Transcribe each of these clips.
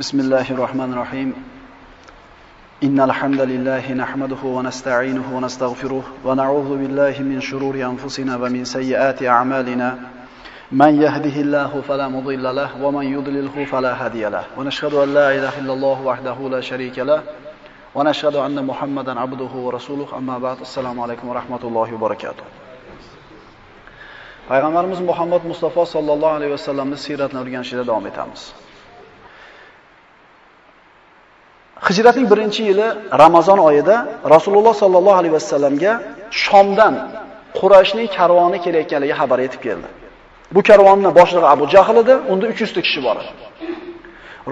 بسم الله الرحمن الرحيم. إن الحمد لله نحمده ونستعينه ونستغفره ونعوذ بالله من شرور أنفسنا ومن سيئات أعمالنا. من يهده الله فلا مضل له ومن يضلله فلا هادي له. ونشهد أن لا إله إلا الله وحده لا شريك له. ونشهد أن محمدا عبده ورسوله. أما بعد السلام عليكم ورحمة الله وبركاته. Payg'ambarimiz Muhammad Mustafa sallallohu alayhi vasallamning siyratini o'rganishda davom etamiz. Hijratning 1-yili Ramazon oyida Rasululloh sallallohu alayhi vasallamga Shomdan Qurayshning karvoni kelayotganligi xabar yetib keldi. Bu karvonning boshlig'i Abu Jahl edi, unda 300 ta kishi bor edi.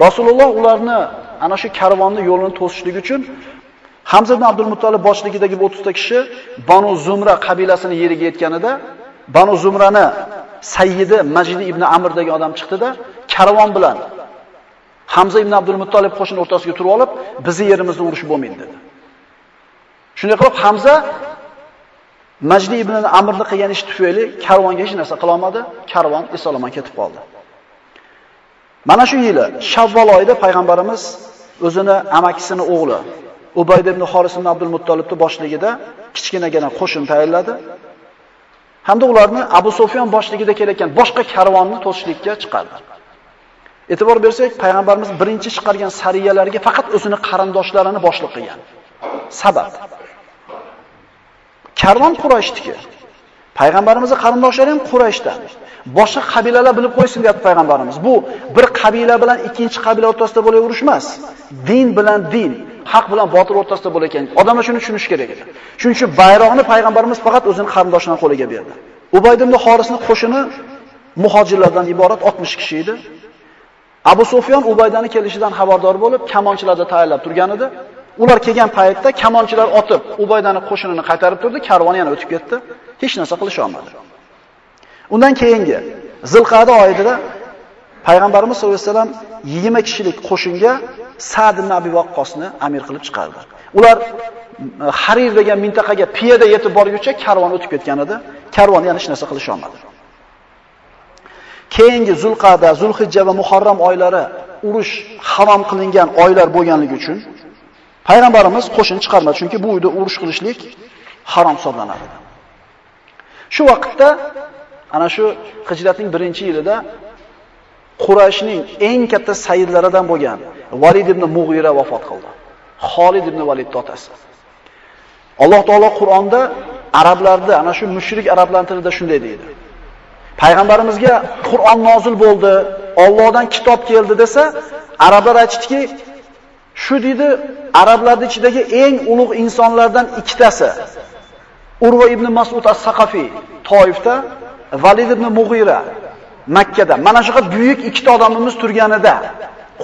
Rasululloh ularni ana shu karvonni yo'lini to'sishlik uchun Hamza ibn Abdul Muttolib boshligidagi 30 ta kishi Banu Zumra qabilasini yeriga yetganida Banu Zumrani Sayyidi Majid ibn Amr degan odam chiqdi-da, karvon bilan Hamza ibn Abdul Muttolib qo'shin o'rtasiga turib olib, bizi yerimizni urush bo'lmaydi dedi. Shunday qilib Hamza Majdi ibn Amrni qilgan ish tufayli karvonga hech narsa qila olmadi, karvon eson ketib qoldi. Mana shu yili Shavvol oyida payg'ambarimiz o'zini amakisini o'g'li Ubayd ibn Xoris ibn Abdul Muttolibni boshligida kichkinagina qo'shin tayyorladi. hamda ularni Abu Sufyon boshligida kelayotgan boshqa karvonni to'sishlikka chiqardi. E'tibor bersak, payg'ambarimiz birinchi chiqargan sariyalarga faqat o'zini qarindoshlarini boshliq qilgan. Sabab. Karvon Qurayshniki. Payg'ambarimizning qarindoshlari ham Qurayshdan. Boshqa qabilalar bilib qo'ysin deyapti payg'ambarimiz. Bu bir qabila bilan ikkinchi qabila o'rtasida bo'layverish emas. Din bilan din, haq bilan botil o'rtasida bo'lar ekan. Odamlar shuni tushunish kerak edi. Shuning uchun bayroqni payg'ambarimiz faqat o'zining qarindoshlarining qo'liga berdi. Ubayd ibn Xorisning qo'shini muhojirlardan iborat 60 kishi edi. Abu Sufyon Ubaydani kelishidan xabardor bo'lib, kamonchilarda tayyorlab turgan edi. Ular kelgan paytda kamonchilar otib, Ubaydani qo'shinini qaytarib turdi, karvon yana o'tib ketdi. Hech narsa qilisha olmadi. Undan keyingi Zilqa'da oyida payg'ambarimiz sollallohu alayhi vasallam 20 kishilik qo'shinga Sa'd ibn Abi Waqqosni amir qilib chiqardi. Ular e, Harir degan mintaqaga piyoda yetib borguncha karvon o'tib ketgan edi. Karvon yana hech narsa qilisha olmadi. Keyingi Zulqa'da, Zulhijja va Muharram oylari urush harom qilingan oylar bo'lganligi uchun payg'ambarimiz qo'shin chiqarmadi, chunki bu uyda urush qilishlik harom hisoblanadi. Shu vaqtda ana shu Hijratning 1-yilida Qurayshning eng katta sayyidlaridan bo'lgan Valid ibn Mughira vafot qildi. Xolid ibn Valid otasi. Alloh taolo Qur'onda arablarda, ana shu mushrik arablar tilida shunday deydi. Payg'ambarimizga Qur'on nozil bo'ldi, Allohdan kitob keldi desa, arablar aytishdiki, shu deydi, arablarning ichidagi eng ulug' insonlardan ikkitasi Urva ibn Mas'ud as-Saqafi Toifda, Valid ibn Mughira Makkada. Mana shunaqa buyuk ikkita odamimiz turganida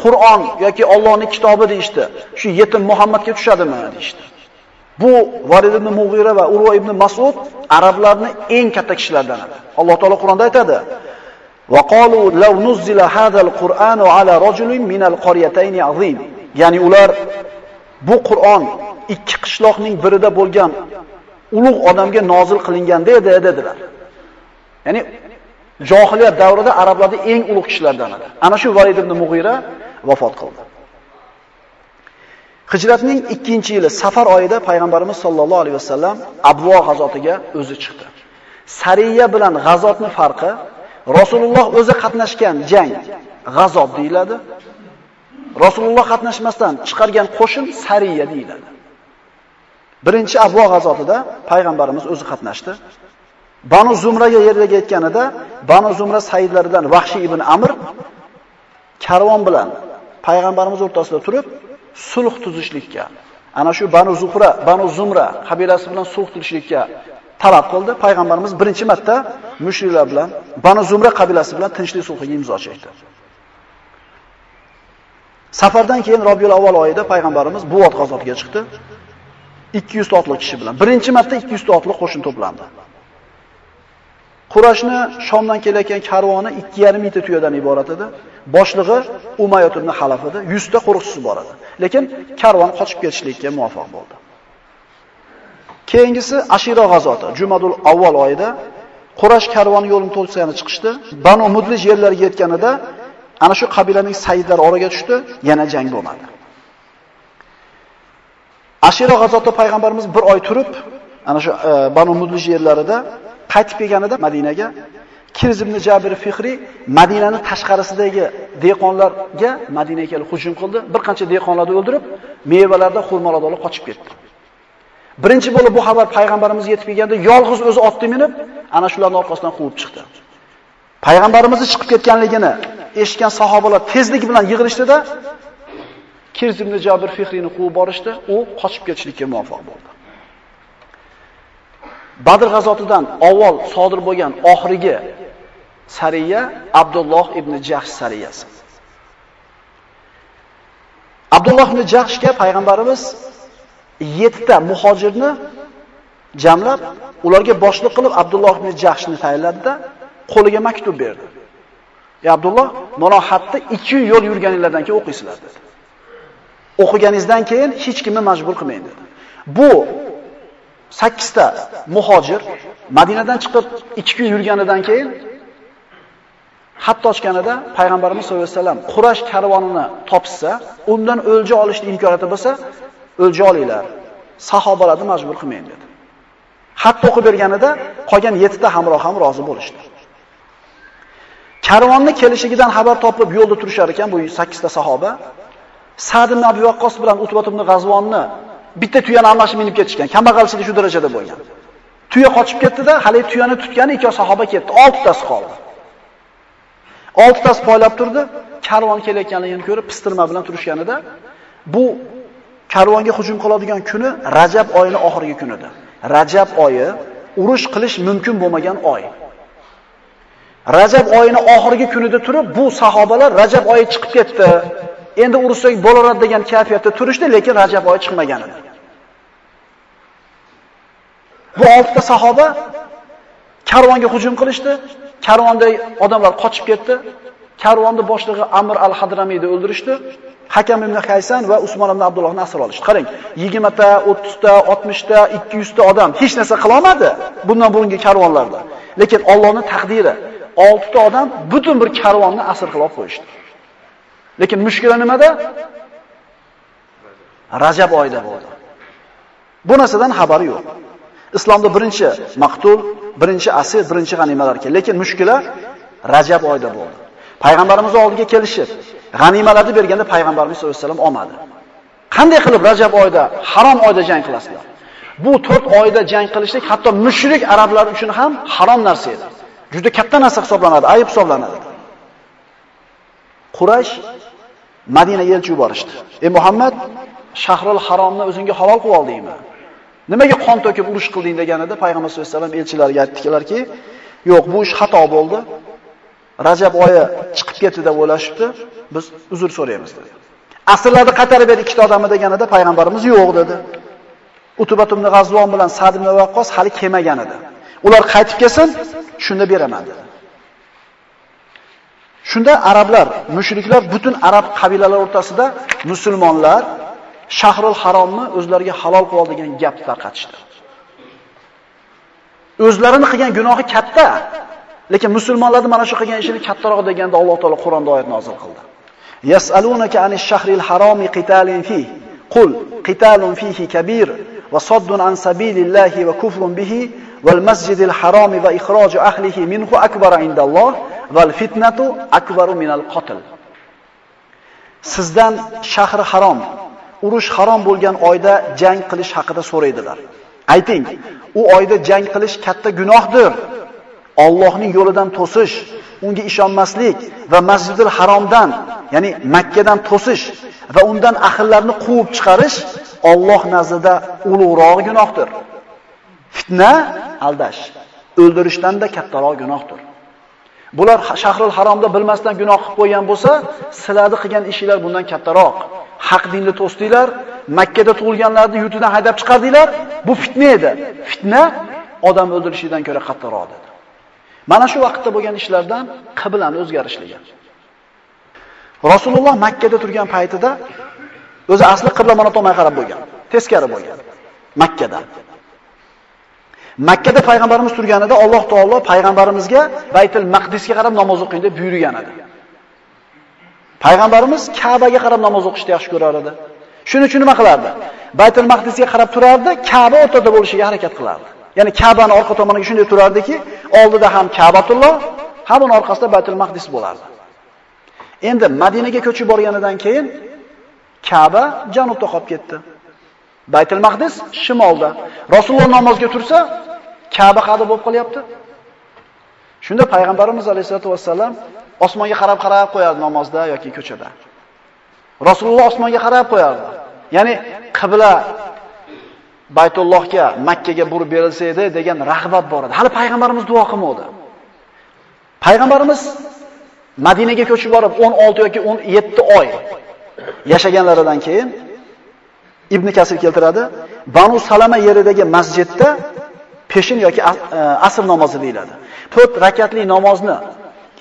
Qur'on yoki Allohning kitobi deyishdi. Shu yetim Muhammadga tushadimi deyshti. Bu Valid ibn Mughira va Urva ibn Mas'ud arablarning eng katta kishilaridan edi. Alloh taolo Qur'onda aytadi: "Va qalu law nuzila hadal Qur'anu ala rajulin min al-qaryatayn azim." Ya'ni ular bu Qur'on ikki qishloqning birida bo'lgan ulug' odamga nozil qilinganda edi dedilar. Ya'ni Johiliyat davrida arablarda eng ulug' kishilardan edi. Ana shu Valid ibn Mughira vafot qildi. Hijratning 2-yili Safar oyida payg'ambarimiz sollallohu alayhi vasallam Abvo g'azotiga o'zi chiqdi. Sariya bilan g'azotni farqi Rasululloh o'zi qatnashgan jang g'azob deyiladi. Rasululloh qatnashmasdan chiqargan qo'shin sariya deyiladi. Birinchi Abvo g'azotida payg'ambarimiz o'zi qatnashdi. Banu Zumraga yerga yetganida Banu Zumra sayyidlaridan Vahshi ibn Amr karvon bilan payg'ambarimiz o'rtasida turib sulh tuzishlikka, ana shu Banu Zuhra, Banu Zumra qabilasi bilan sulh tuzishlikka talab qildi. Payg'ambarimiz birinchi marta mushriklar bilan Banu Zumra qabilasi bilan tinchlik sulhiga imzo chekdi. Safardan keyin Robiul avval oyida payg'ambarimiz Buvat g'azotiga chiqdi. 200 otli kishi bilan. Birinchi marta 200 otli qo'shin to'plandi. Qurashni Shomdan kelayotgan karvoni 2,5 mingta tuyadan iborat edi. Boshlig'i Umayyot ibn Xalaf edi. 100 ta qo'riqchisi bor edi. Lekin karvon qochib ketishlikka muvaffaq bo'ldi. Keyingisi Ashira g'azoti. Jumadul avval oyida Qurash karvoni yo'lini to'sgani chiqishdi. Banu Mudlij yerlariga yetganida ana shu qabilaning sayyidlari oraga tushdi, yana jang bo'lmadi. Ashira g'azotda payg'ambarimiz bir oy turib, ana shu e, Banu Mudlij yerlarida qaytib kelganida Madinaga Kirz ibn Jabir Fihri Madinaning tashqarisidagi dehqonlarga Madinaga kelib hujum qildi. Bir qancha dehqonlarni o'ldirib, mevalarda xurmolarni olib qochib ketdi. Birinchi bo'lib bu xabar payg'ambarimizga yetib kelganda yolg'iz o'zi otni minib, ana shularning orqasidan quvib chiqdi. Payg'ambarimizni chiqib ketganligini eshitgan sahobalar tezlik bilan yig'ilishdida Kirz ibn Jabir Fihriyni quvib borishdi, u qochib ketishlikka muvaffaq bo'ldi. Badr g'azotidan avval sodir bo'lgan oxirgi sariya Abdulloh ibn Jahsh sariyasi. Abdulloh ibn Jahshga payg'ambarimiz 7 ta muhojirni jamlab, ularga boshliq qilib Abdulloh ibn Jahshni tayinladi-da, qo'liga maktub berdi. "Ey Abdulloh, Malohatda 2 yo'l yurganinglardan keyin o'qiysizlar" dedi. O'qiganingizdan keyin hech kimni majbur qilmang dedi. Bu 8 muhojir Madinadan chiqib 2 kun yurganidan keyin Hatto ochganida payg'ambarimiz sollallohu alayhi vasallam Qurash karvonini topsa, undan o'lja olishni imkoniyati bo'lsa, o'lja olinglar. Sahobalarni majbur qilmang dedi. Hatto o'qib berganida qolgan 7 ta hamroh ham rozi bo'lishdi. Karvonni kelishigidan xabar topib yo'lda turishar ekan bu 8 ta sahoba. Sa'd ibn Abi Waqqas bilan Utbat ibn G'azvonni bitta tuyani almashib minib ketishgan. Kambag'alchilik shu darajada bo'lgan. Tuya qochib ketdi-da, hali tuyani tutgani ikki sahoba ketdi. 6 tasi qoldi. Oltitasi poylab turdi, karvon kelayotganligini ko'rib pistirma bilan turishganida bu karvonga hujum qiladigan kuni Rajab oyining oxirgi kunidir. Rajab oyi urush qilish mumkin bo'lmagan oy. Rajab oyining oxirgi kunida turib, bu sahobalar Rajab oyi chiqib ketdi. Endi urushsak bo'laradi degan kayfiyatda turishdi, lekin Rajab oyi chiqmagan edi. Bu oltita sahoba karvonga hujum qilishdi. Karvonda odamlar qochib ketdi. Karvonni boshlig'i Amr al-Hadramiyni o'ldirishdi. Hakam ibn Haysan va Usmon ibn Abdullohni asir olishdi. Qarang, 20 ta, 30 ta, 60 ta, 200 ta odam hech narsa qila olmadi bundan burungi karvonlarda. Lekin Allohning taqdiri 6 ta odam butun bir karvonni asir qilib qo'yishdi. Lekin mushkula nimada? Rajab oyida bo'ldi. Bu narsadan xabari yo'q. Islomda birinchi maqtul, birinchi asir, birinchi g'animalar keldi. Lekin mushkula Rajab oyida bo'ldi. Payg'ambarimiz oldiga kelishib, g'animalarni berganda payg'ambarimiz sollallohu alayhi vasallam olmadi. Qanday qilib Rajab oyida, harom oyida jang qilasizlar? Bu 4 oyda jang qilishlik hatto mushrik arablar uchun ham harom narsa edi. Juda katta narsa hisoblanadi, ayib hisoblanadi. Quraysh Madina elchi yuborishdi. "Ey Muhammad, Shahrul Haromni o'zingga halol qilib oldingmi?" Nimaga qon to'kib urush qilding deganida payg'ambar sollallohu alayhi vasallam elchilarga aytdilarki, "Yo'q, bu ish xato bo'ldi. Rajab oyi chiqib ketdi deb o'ylashibdi. Biz uzr so'raymiz" dedi. Asrlarni qatarib edi ikkita odami deganida payg'ambarimiz yo'q dedi. Utubat ibn G'azvon bilan Sa'd ibn Waqqos hali kelmagan edi. Ular qaytib kelsin, shunda beraman dedi. Shunda arablar, mushriklar butun arab qabilalari o'rtasida musulmonlar Shahrul Haromni o'zlariga halol qilib degan gap tarqatishdi. O'zlarini qilgan gunohi katta, lekin musulmonlarning mana shu qilgan ishini kattaroq deganda Alloh taolo Qur'onda oyat nozil qildi. Yas'alunaka anish shahril haromi qitalin fi qul qitalun fihi kabir va saddun an sabilillahi va kufrun bihi val masjidil haromi va ikhroju ahlihi minhu akbar indalloh val fitnatu akbaru minal qatl. Sizdan shahri harom urush harom bo'lgan oyda jang qilish haqida so'raydilar. Ayting, u oyda jang qilish katta gunohdir. Allohning yo'lidan to'sish, unga ishonmaslik va Masjidul Haromdan, ya'ni Makkadan to'sish va undan ahillarni quvib chiqarish Alloh nazdida ulug'roq gunohdir. Fitna aldash, o'ldirishdan da kattaroq gunohdir. Bular shahrul haromda bilmasdan gunoh qilib qo'ygan bo'lsa, sizlarni qilgan ishinglar bundan kattaroq. Haq dinni to'sdinglar, Makka da tug'ilganlarni yurtidan haydab chiqardinglar. Bu fitna edi. Fitna odam o'ldirishidan ko'ra qattiqroq dedi. Mana shu vaqtda bo'lgan ishlardan qiblani o'zgarishligi. Rasululloh Makka da turgan paytida o'zi asli qibla mana tomon qarab bo'lgan, teskari bo'lgan. Makkada. Makkada payg'ambarimiz turganida Alloh taolo payg'ambarimizga Baytul Maqdisga qarab namoz o'qing deb buyurgan edi. Payg'ambarimiz Ka'baga qarab namoz o'qishni yaxshi ko'rar edi. Shuning uchun nima qilardi? Baytul Maqdisga qarab turardi, Ka'ba o'rtada bo'lishiga harakat qilardi. Ya'ni Ka'bani orqa tomoniga shunday turardiki, oldida ham Ka'batulloh, ham uning orqasida Baytul Maqdis bo'lardi. Endi Madinaga ko'chib borganidan keyin Ka'ba janubda qolib ketdi. Baytul Maqdis shimolda. Rasululloh namozga tursa, Ka'ba qada bo'lib qolyapti? Shunda payg'ambarimiz alayhisolatu vasallam osmonga qarab qarab qo'yardi namozda yoki ko'chada. Rasululloh osmonga qarab qo'yardi. Ya'ni qibla Baytullohga, Makkaga burib berilsa edi degan rag'bat bor edi. Hali payg'ambarimiz duo qilmadi. Payg'ambarimiz Madinaga ko'chib borib 16 yoki 17 oy yashaganlaridan keyin Ibn Kasir keltiradi, Banu Salama yeridagi masjidda peshin yoki e, asr namozi deyiladi. 4 rakatli namozni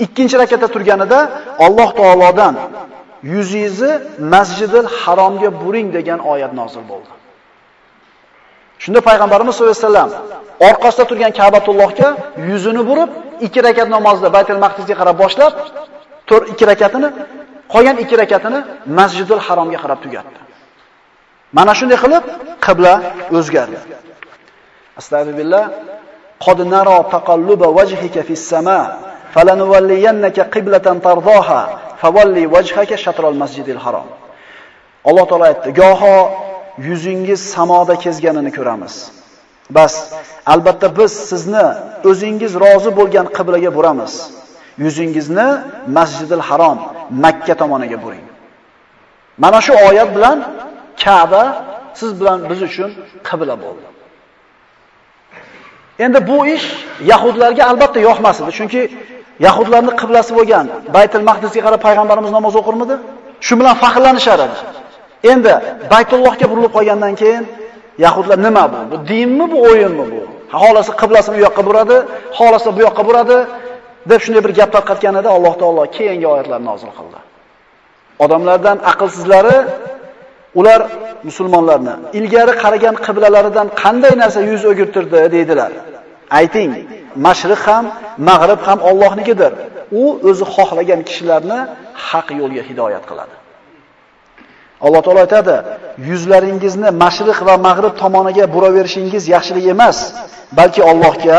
ikkinchi rakatda turganida Alloh taolodan yuzingizni Masjidil Haromga buring degan oyat nozil bo'ldi. Shunda payg'ambarimiz sollallohu alayhi vasallam orqasida turgan Ka'batullohga yuzini burib, ikki rakat namozda Baytul Maqdisga qarab boshlab, 4 ikki rakatini, qolgan ikki rakatini Masjidil Haromga qarab tugatdi. Mana shunday qilib qibla o'zgardi. Astagfirullah. Qad nara taqalluba wajhika fis sama falanuwalliyannaka qiblatan tardaha favalli wajhaka shatral masjidil harom. Alloh taolo aytdi: "Goho yuzingiz samoda kezganini ko'ramiz. Bas, albatta biz sizni o'zingiz rozi bo'lgan qiblaga buramiz. Yuzingizni Masjidil Harom, Makka tomoniga buring." Mana shu oyat bilan Ka'ba siz bilan biz uchun qibla bo'ldi. Endi bu ish yahudlarga albatta yoqmas edi, chunki yahudlarning qiblasi bo'lgan Baytul Maqdisga qarab payg'ambarimiz namoz o'qirmidi? Shu bilan faxrlanishar edi. Endi Baytullohga burilib qolgandan keyin yahudlar nima bu? Bu dinmi, bu o'yinmi bu? Xolasi qiblasini u yoqqa buradi, xolasi bu yoqqa buradi deb shunday bir gap tarqatganida Alloh taolo keyingi oyatlarni nozil qildi. Odamlardan aqlsizlari ular musulmonlarni ilgari qaragan qiblalaridan qanday narsa yuz o'girtirdi deydilar. Ayting, mashriq ham, mag'rib ham Allohnikidir. U o'zi xohlagan kishilarni haq yo'lga hidoyat qiladi. Alloh taolo aytadi: "Yuzlaringizni mashriq va mag'rib tomoniga buraverishingiz yaxshilik emas, balki Allohga,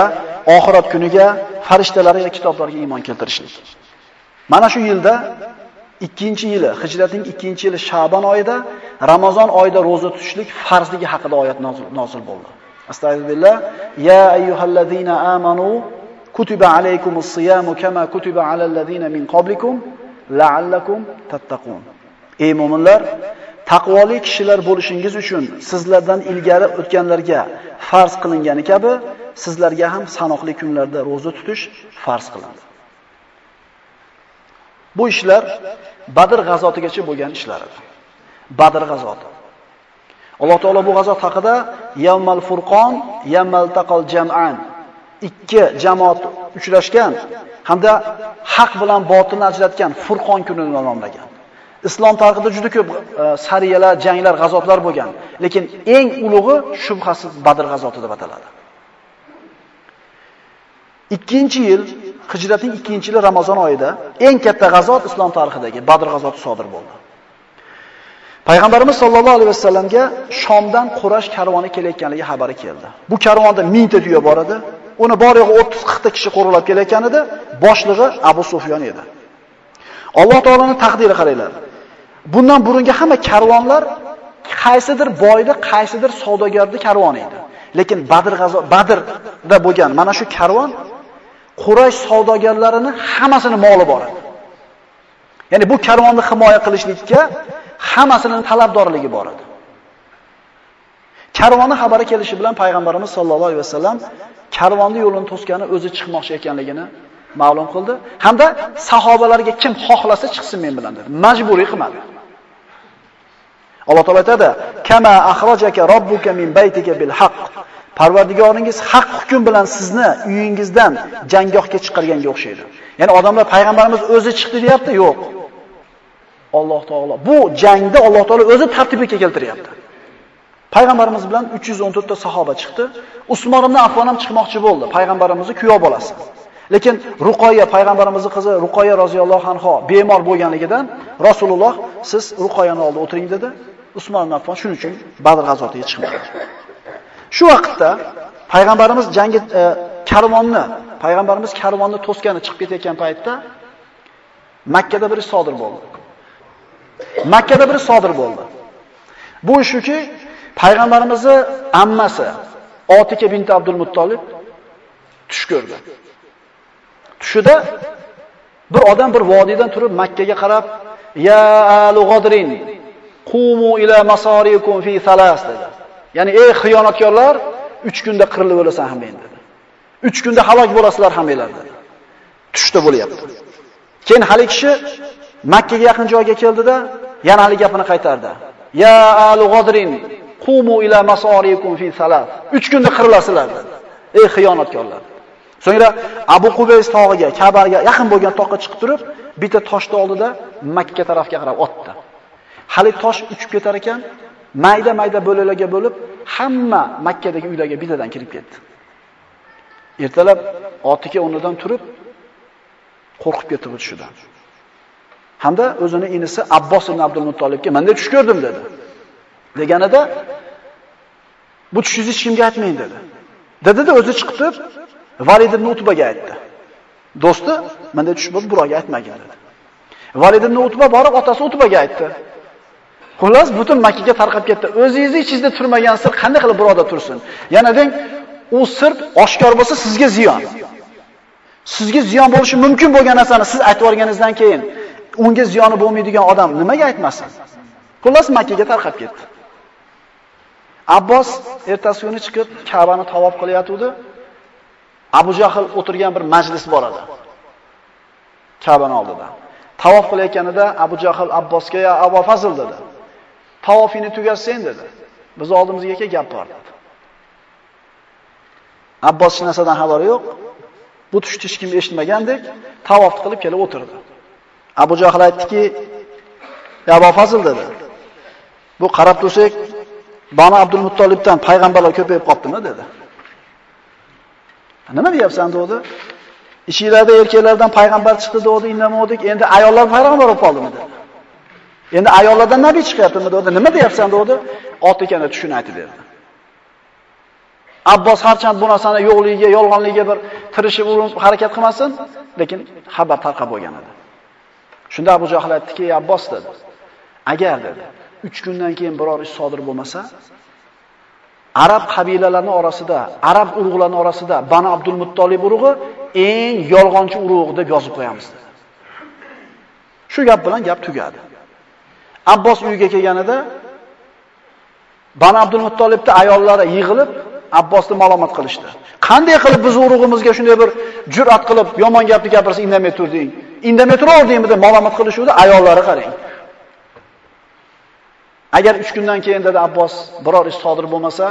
oxirat kuniga, farishtalarga va kitoblarga iymon keltirishlik." Mana shu yilda ikkinchi yili, hijratning ikkinchi yili Sha'ban oyida Ramazon oyida roza tutishlik farzligi haqida oyat nozil bo'ldi. Astagfirullah. Ya ayyuhallazina amanu kutiba alaykumus siyamu kama kutiba alal ladina min qablikum la'allakum tattaqun. Ey mu'minlar, taqvoli kishilar bo'lishingiz uchun sizlardan ilgari o'tganlarga farz qilingani kabi sizlarga ham sanoqli kunlarda roza tutish farz qilindi. Bu ishlar Badr g'azotigacha bo'lgan ishlar edi. Badr g'azoti. Alloh taolo bu g'azot haqida Yammal Furqon, Yammal Taqal Jam'an ikki jamoat uchrashgan hamda haq bilan botilni ajratgan Furqon kunini nomlagan. Islom tarixida juda ko'p e, sariyalar, janglar, g'azotlar bo'lgan, lekin eng ulug'i shubhasiz Badr g'azoti deb ataladi. 2-yil, hijratning 2-yili Ramazon oyida eng katta g'azot islom tarixidagi Badr g'azoti sodir bo'ldi. Payg'ambarimiz sollallohu alayhi vasallamga Shomdan Qurash karvoni kelayotganligi xabari keldi. Bu karvonda 1000 ta tuya bor edi. Uni bor yo'g'i 30-40 ta kishi qo'rg'ilab kelayotgan edi. Boshlig'i Abu Sufyon edi. Alloh taolaning taqdiri qaranglar. Bundan burungi hamma karvonlar qaysidir boyda, qaysidir savdogarning karvoni edi. Lekin Badr g'azo Badrda bo'lgan mana shu karvon Quraysh savdogarlarini hammasini moli bor edi. Ya'ni bu karvonni himoya qilishlikka hammasining talabdorligi bor edi. Karvonni xabari kelishi bilan payg'ambarimiz sollallohu alayhi vasallam karvonni yo'lini to'sgani o'zi chiqmoqchi ekanligini ma'lum qildi hamda sahobalarga kim xohlasa chiqsin men bilan dedi. Majburiy qilmadi. Alloh taolay aytadi: "Kama akhrajaka robbuka min baytika bil haqq." Parvardigoringiz haq hukm bilan sizni uyingizdan janggohga chiqarganga o'xshaydi. Ya'ni odamlar payg'ambarimiz o'zi chiqdi deyapti, yo'q. Alloh taolo bu jangda Alloh taolo o'zi tartibga keltiryapti. Payg'ambarimiz bilan 314 ta sahoba chiqdi. Usmon ibn Affon ham chiqmoqchi bo'ldi, payg'ambarimizning kuyov bolasi. Lekin Ruqoya payg'ambarimizning qizi Ruqoya roziyallohu anha bemor bo'lganligidan Rasululloh siz Ruqoyani oldi o'tiring dedi. Usmon ibn Affon shuning uchun Badr g'azotiga chiqmadi. Shu vaqtda payg'ambarimiz jangi e, karvonni, payg'ambarimiz karvonni to'sgani chiqib ketayotgan paytda Makkada bir ish sodir bo'ldi. Makkada biri sodir bo'ldi. Bu shuki, payg'ambarimizning ammasi Otika bint Abdul Muttolib tush ko'rdi. Tushida bir odam bir vodiydan turib Makkaga qarab, "Ya al-G'odrin, qumu ila masarikum fi thalas" dedi. Ya'ni ey xiyonatkorlar, 3 kunda qirilib o'lasan ham endi dedi. 3 kunda halok bo'lasizlar hammanglar dedi. Tushda bo'lyapti. Keyin hali kishi Makkaga yaqin joyga keldida, yana hali gapini qaytardi. Ya alu G'odrin, qumu ila masarikum fi salat. 3 kunda qirilasizlar dedi. Ey xiyonatkorlar. So'ngra Abu Qubays tog'iga, Ka'baga yaqin bo'lgan toqqa chiqib turib, bitta toshni oldida Makka tarafga qarab otdi. Hali tosh uchib ketar ekan, mayda-mayda bo'laklarga bo'lib, hamma Makkadagi uylarga bittadan kirib ketdi. Ertalab otiga o'rnidan turib, qo'rqib ketdi bu tushidan. Hamda o'zini inisi Abbos ibn Abdul Muttolibga "Menda tush ko'rdim" dedi. Deganida bu tushingizni hech kimga aytmang dedi. Dedi-da o'zi chiqib Valid ibn Utbaga aytdi. Do'sti, menda tush bo'ldi, birovga aytmagan dedi. Valid ibn Utba borib otasi Utbaga aytdi. Xullas butun Makkaga tarqab ketdi. O'zingizni ichingizda turmagan sir qanday qilib birovda tursin? Yana deng, u sir oshkor bo'lsa sizga ziyon. Sizga ziyon bo'lishi mumkin bo'lgan narsani siz aytib o'rganingizdan keyin unga ziyoni bo'lmaydigan odam nimaga aytmasin? Xullas Makkaga tarqab ketdi. Abbos ertasi kuni chiqib Ka'bani tavob qilayotgandi. Abu Jahl o'tirgan bir majlis bor edi. Ka'bani oldida. Tavof qilayotganida Abu Jahl Abbosga "Ya Abu Fazl" dedi. "Tavofini tugatsang dedi. Biz oldimizga kel gap bor dedi. Abbos hech narsadan xabari yo'q. Bu tushni hech kim eshitmagandek, tavof qilib kelib o'tirdi. Abu Jahl aytdiki, "Ya Abu Fazl" dedi. Bu qarab tursak, Bani Abdul Muttolibdan payg'ambarlar ko'payib qoptimi dedi. Nima deyapsan dedi? Ishinglarda erkaklardan payg'ambar chiqdi dedi, indamadik. Endi ayollar payg'ambar bo'lib qoldimi dedi. Endi ayollardan nabiy chiqyaptimi dedi. Nima deyapsan dedi? Ot ekanda tushuni aytib berdi. Abbos harchand bu narsani yo'qligiga, yolg'onligiga bir tirishib urinib harakat qilmasin, lekin xabar tarqab bo'lgan edi. Shunda Abu Jahl aytdiki, Abbos dedi. Agar dedi, 3 kundan keyin biror ish sodir bo'lmasa, arab qabilalarining orasida, arab urug'larining orasida Bani Abdul Muttolib urug'i eng yolg'onchi urug' deb yozib qo'yamiz dedi. Shu gap bilan gap tugadi. Abbos uyiga kelganida Bani Abdul Muttolibni ayollari yig'ilib Abbosni ma'lumot qilishdi. Qanday qilib biz urug'imizga shunday bir jur'at qilib yomon gapni gapirsa indamay turding? Indamay turaverdingmi deb malomat qilishuvdi, ayollari qarang. Agar 3 kundan keyin dedi Abbos biror ish sodir bo'lmasa,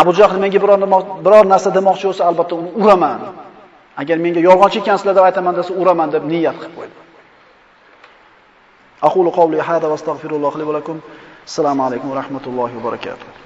Abu Jahl menga biror biror narsa demoqchi bo'lsa, albatta uni uraman. Agar menga yolg'onchi ekansizlar deb aytaman desa, uraman deb niyat qilib qo'ydi. Aqulu qawli hada va astagfirulloh li va lakum. Assalomu alaykum va rahmatullohi va barakatuh.